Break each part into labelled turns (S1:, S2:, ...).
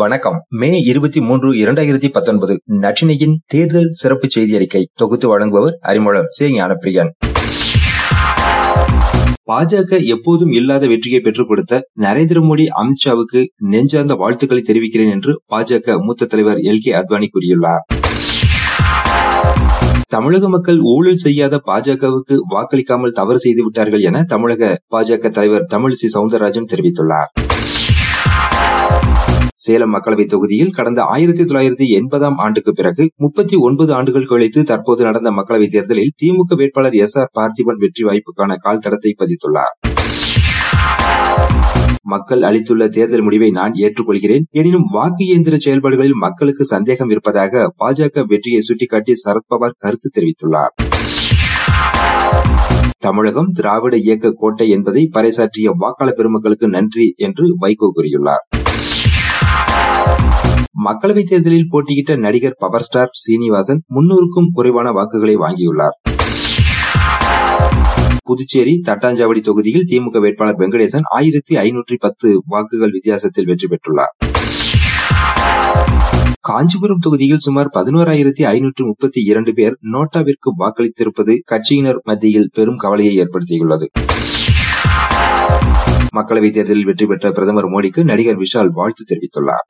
S1: வணக்கம். மே இருபத்தி மூன்று இரண்டாயிரத்தி பத்தொன்பது. நற்றினையின் தேர்தல் சிறப்பு செய்தி அறிக்கை. தொகுத்து வழங்குபவர் அறிமுகம். சே ஞானப்பிரியன். பாஜக எப்போதும் இல்லாத வெற்றியை பெற்றுக் கொடுத்த நரேந்திர மோடி அமித்ஷாவுக்கு நெஞ்சார்ந்த வாழ்த்துக்களை தெரிவிக்கிறேன் என்று பாஜக மூத்த தலைவர் எல். கே. அத்வானி கூறியுள்ளார். தமிழக மக்கள் ஊழல் செய்யாத பாஜகவுக்கு வாக்களிக்காமல் தவறு செய்து விட்டார்கள் என தமிழக பாஜக தலைவர் தமிழிசை சவுந்தரராஜன் தெரிவித்துள்ளார். சேலம் மக்களவை தொகுதியில் கடந்த ஆயிரத்தி தொள்ளாயிரத்தி எண்பதாம் ஆண்டுக்கு பிறகு முப்பத்தி ஒன்பது ஆண்டுகள் கழித்து தற்போது நடந்த மக்களவைத் தேர்தலில் திமுக வேட்பாளர் எஸ் ஆர் பார்த்திபன் வெற்றி வாய்ப்புக்கான கால் தடத்தை பதித்துள்ளார். மக்கள் அளித்துள்ள தேர்தல் முடிவை நான் ஏற்றுக்கொள்கிறேன். எனினும் வாக்கு இயந்திர செயல்பாடுகளில் மக்களுக்கு சந்தேகம் இருப்பதாக பாஜக வெற்றியை சுட்டிக்காட்டி சரத்பவார் கருத்து தெரிவித்துள்ளார். தமிழகம் திராவிட இயக்க கோட்டை என்பதை பறைசாற்றிய வாக்காளர் பெருமக்களுக்கு நன்றி என்று வைகோ கூறியுள்ளார். மக்களவைத் தேர்தலில் போட்டியிட்ட நடிகர் பவர் ஸ்டார் சீனிவாசன் முன்னூறுக்கும் குறைவான வாக்குகளை வாங்கியுள்ளார். புதுச்சேரி தட்டாஞ்சாவடி தொகுதியில் திமுக வேட்பாளர் வெங்கடேசன் ஆயிரத்தி ஐநூற்றி பத்து வாக்குகள் வித்தியாசத்தில் வெற்றி பெற்றுள்ளார். காஞ்சிபுரம் தொகுதியில் சுமார் பதினோராயிரத்தி ஐநூற்று முப்பத்தி இரண்டு பேர் நோட்டாவிற்கு வாக்களித்திருப்பது கட்சியினர் மத்தியில் பெரும் கவலையை ஏற்படுத்தியுள்ளது. மக்களவைத் தேர்தலில் வெற்றி பெற்ற பிரதமர் மோடிக்கு நடிகர் விஷால் வாழ்த்து தெரிவித்துள்ளார்.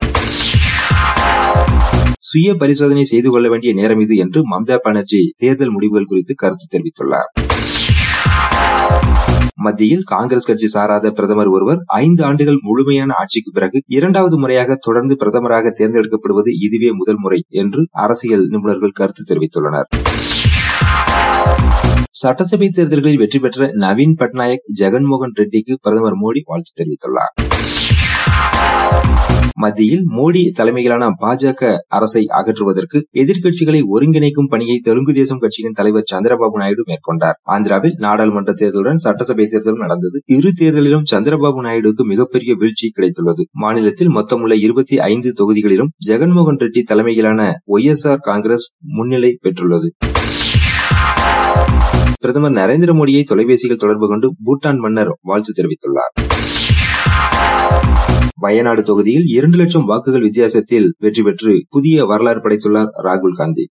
S1: சுய பரிசோதனை செய்து கொள்ள வேண்டிய நேரம் இது என்று மம்தா பானர்ஜி தேர்தல் முடிவுகள் குறித்து கருத்து தெரிவித்துள்ளார். மத்தியில் காங்கிரஸ் கட்சி சாராத பிரதமர் ஒருவர் ஐந்து ஆண்டுகள் முழுமையான ஆட்சிக்கு பிறகு இரண்டாவது முறையாக தொடர்ந்து பிரதமராக தேர்ந்தெடுக்கப்படுவது இதுவே முதல் முறை என்று அரசியல் நிபுணர்கள் கருத்து தெரிவித்துள்ளனர். சட்டசபை தேர்தல்களில் வெற்றி பெற்ற நவீன் பட்நாயக் ஜெகன்மோகன் ரெட்டிக்கு பிரதமர் மோடி வாழ்த்து தெரிவித்துள்ளார். மத்தியில் மோடி தலைமையிலான பாஜக அரசை அகற்றுவதற்கு எதிர்க்கட்சிகளை ஒருங்கிணைக்கும் பணியை தெலுங்கு தேசம் கட்சியின் தலைவர் சந்திரபாபு நாயுடு மேற்கொண்டார். ஆந்திராவில் நாடாளுமன்ற தேர்தலுடன் சட்டசபை தேர்தலும் நடந்தது. இரு தேர்தலிலும் சந்திரபாபு நாயுடுக்கு மிகப்பெரிய வீழ்ச்சி கிடைத்துள்ளது. மாநிலத்தில் மொத்தமுள்ள இருபத்தி ஐந்து தொகுதிகளிலும் ஜெகன்மோகன் ரெட்டி தலைமையிலான ஒய் காங்கிரஸ் முன்னிலை பெற்றுள்ளது. பிரதமர் நரேந்திர மோடியை தொலைபேசியில் தொடர்பு கொண்டு பூட்டான் மன்னர் வாழ்த்து தெரிவித்துள்ளார். வயநாடு தொகுதியில் இரண்டு லட்சம் வாக்குகள் வித்தியாசத்தில் வெற்றி பெற்று புதிய வரலாறு படைத்துள்ளார் ராகுல் காந்தி.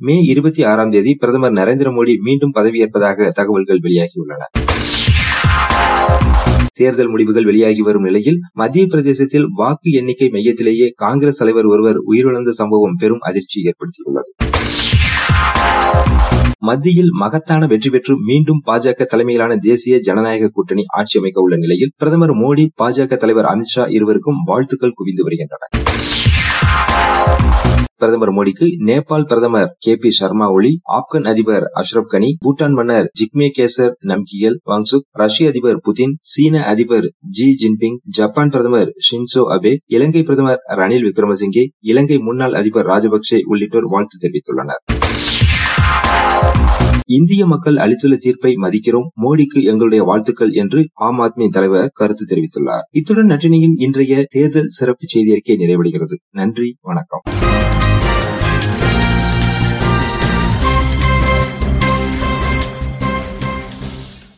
S1: மே இருபத்தி ஆறாம் தேதி பிரதமர் நரேந்திர மோடி மீண்டும் பதவியேற்பதாக தகவல்கள் வெளியாகியுள்ளன. தேர்தல் முடிவுகள் வெளியாகி வரும் நிலையில் மத்திய பிரதேசத்தில் வாக்கு எண்ணிக்கை மையத்திலேயே காங்கிரஸ் தலைவர் ஒருவர் உயிரிழந்த சம்பவம் பெரும் அதிர்ச்சி ஏற்படுத்தியுள்ளது. மத்தியில் மகத்தான வெற்றி பெற்று மீண்டும் பாஜக தலைமையிலான தேசிய ஜனநாயக கூட்டணி ஆட்சி அமைக்க உள்ள நிலையில் பிரதமர் மோடி பாஜக தலைவர் அமித்ஷா இருவருக்கும் வாழ்த்துக்கள் குவிந்து வருகின்றன. பிரதமர் மோடிக்கு நேபாள் பிரதமர் கே பி சர்மா ஒளி ஆப்கன் அதிபர் அஷ்ரப் கனி பூட்டான் மன்னர் ஜிக்மே கேசர் நம்கியல் வாங்சுக் ரஷ்ய அதிபர் புதின் சீன அதிபர் ஜி ஜின்பிங் ஜப்பான் பிரதமர் ஷின்சோ அபே இலங்கை பிரதமர் ரணில் விக்ரமசிங்கே இலங்கை முன்னாள் அதிபர் ராஜபக்சே உள்ளிட்டோர் வாழ்த்து தெரிவித்துள்ளனர். இந்திய மக்கள் அளித்துள்ள தீர்ப்பை மதிக்கிறோம். மோடிக்கு எங்களுடைய வாழ்த்துக்கள் என்று ஆம் ஆத்மி தலைவர் கருத்து தெரிவித்துள்ளார். இத்துடன் நற்றினியின் இன்றைய தேர்தல் சிறப்பு செய்தி அறிக்கை நிறைவடைகிறது. நன்றி வணக்கம்.